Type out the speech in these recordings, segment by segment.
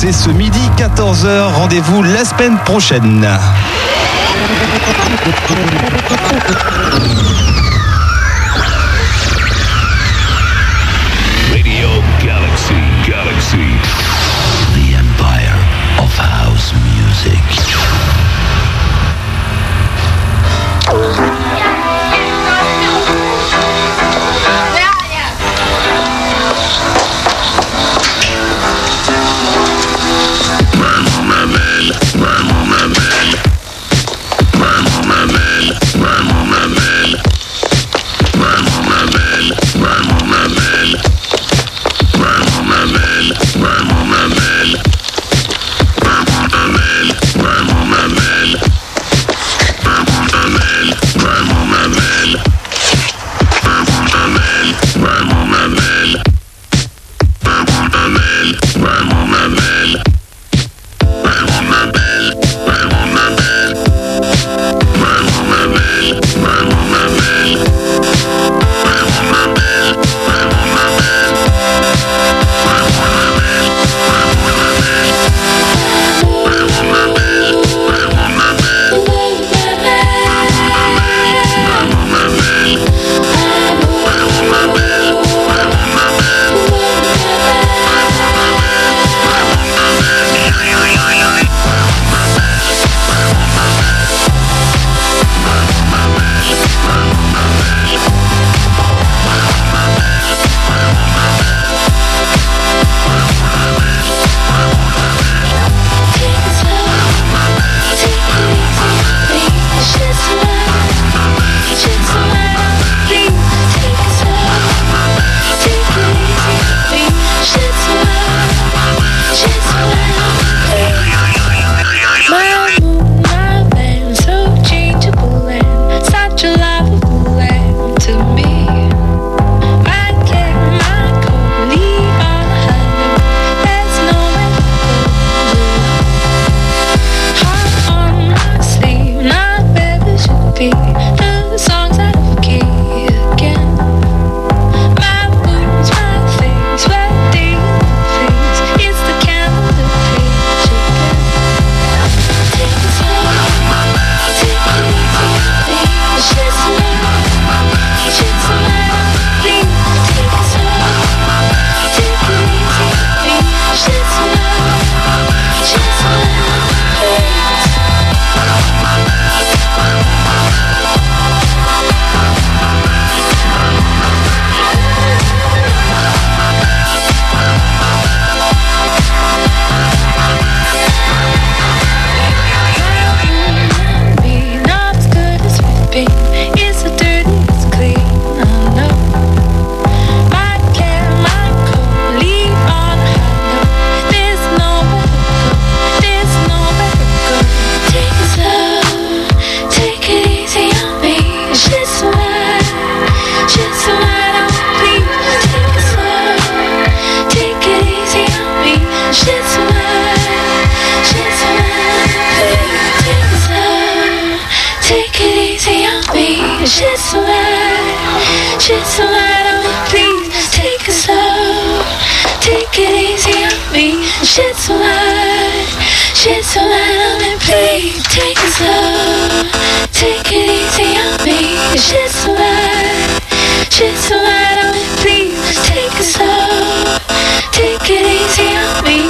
C'est ce midi 14h. Rendez-vous la semaine prochaine. just a don't you please take it slow. Take it easy on me.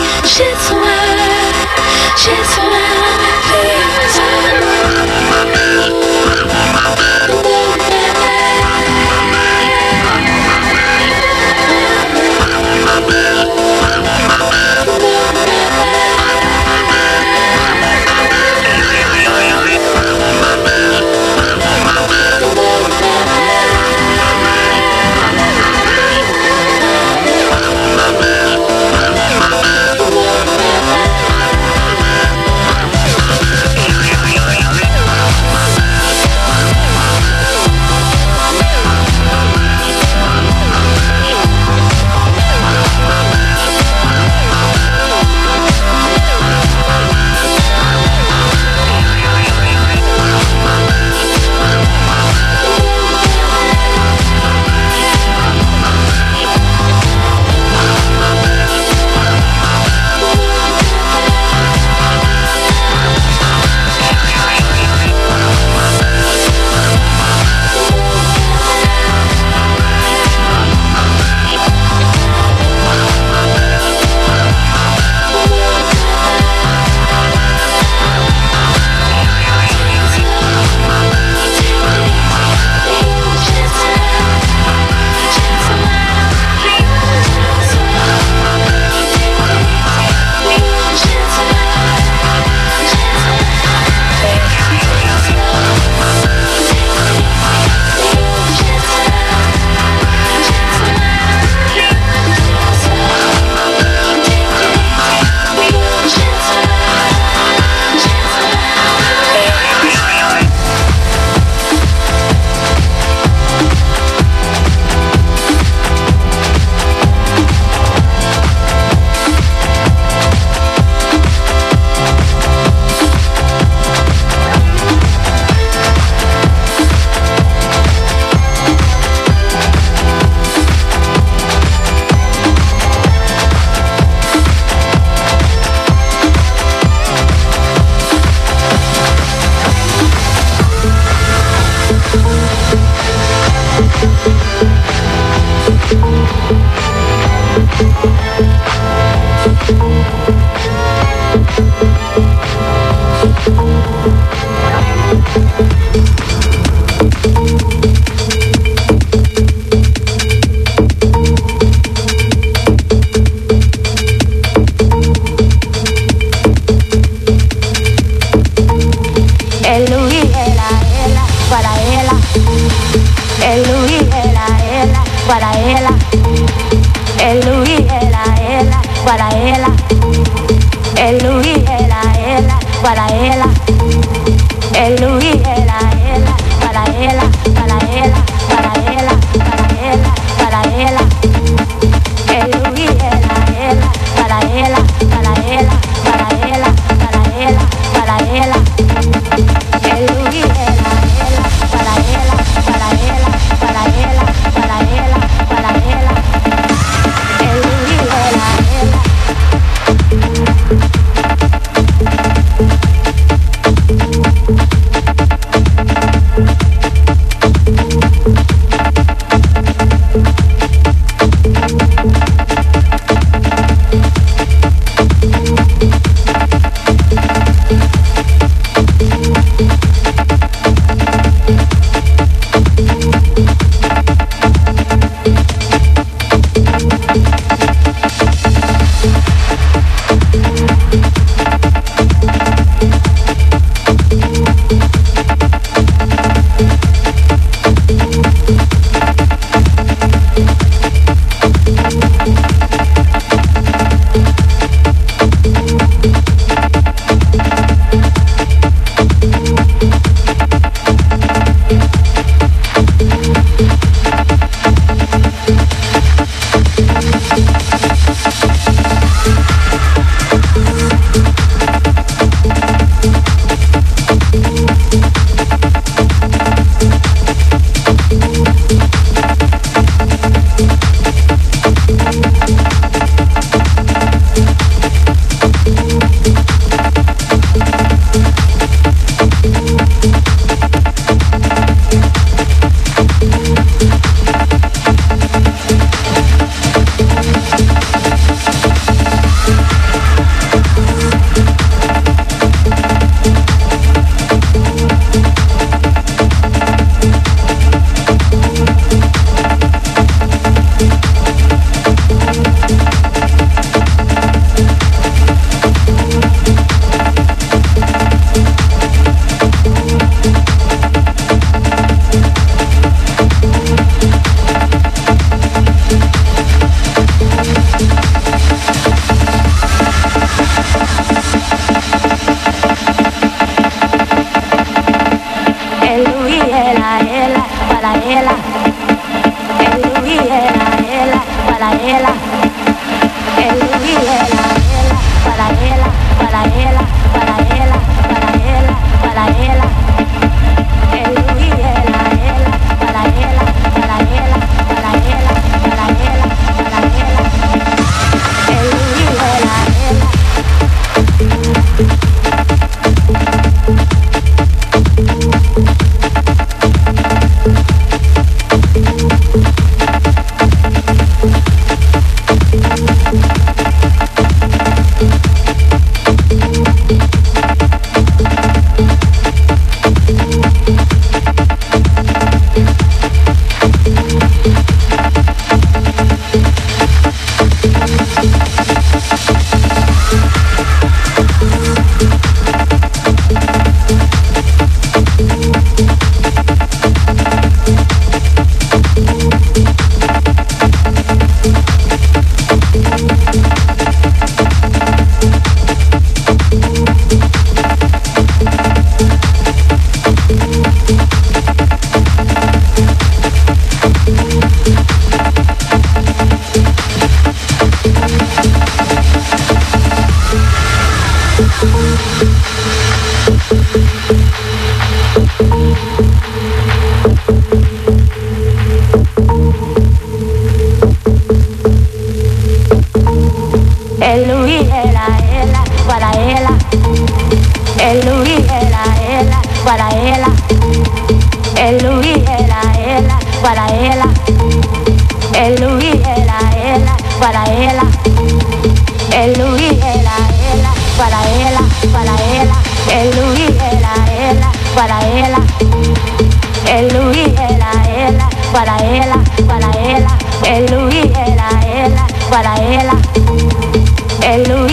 para ela, el Luis era ela, para ela, para ela, el Luis era ela, para ela, el Luis.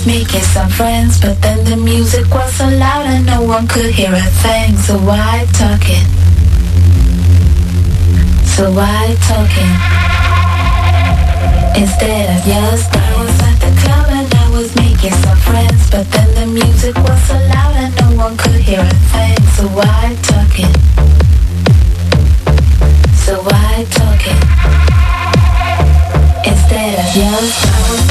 was making some friends But then the music was so loud and no one could hear a thing So why talking? So why talking? Instead of just I was at the club and I was making some friends But then the music was so loud and no one could hear a thing So why talking? So why talking? Instead of just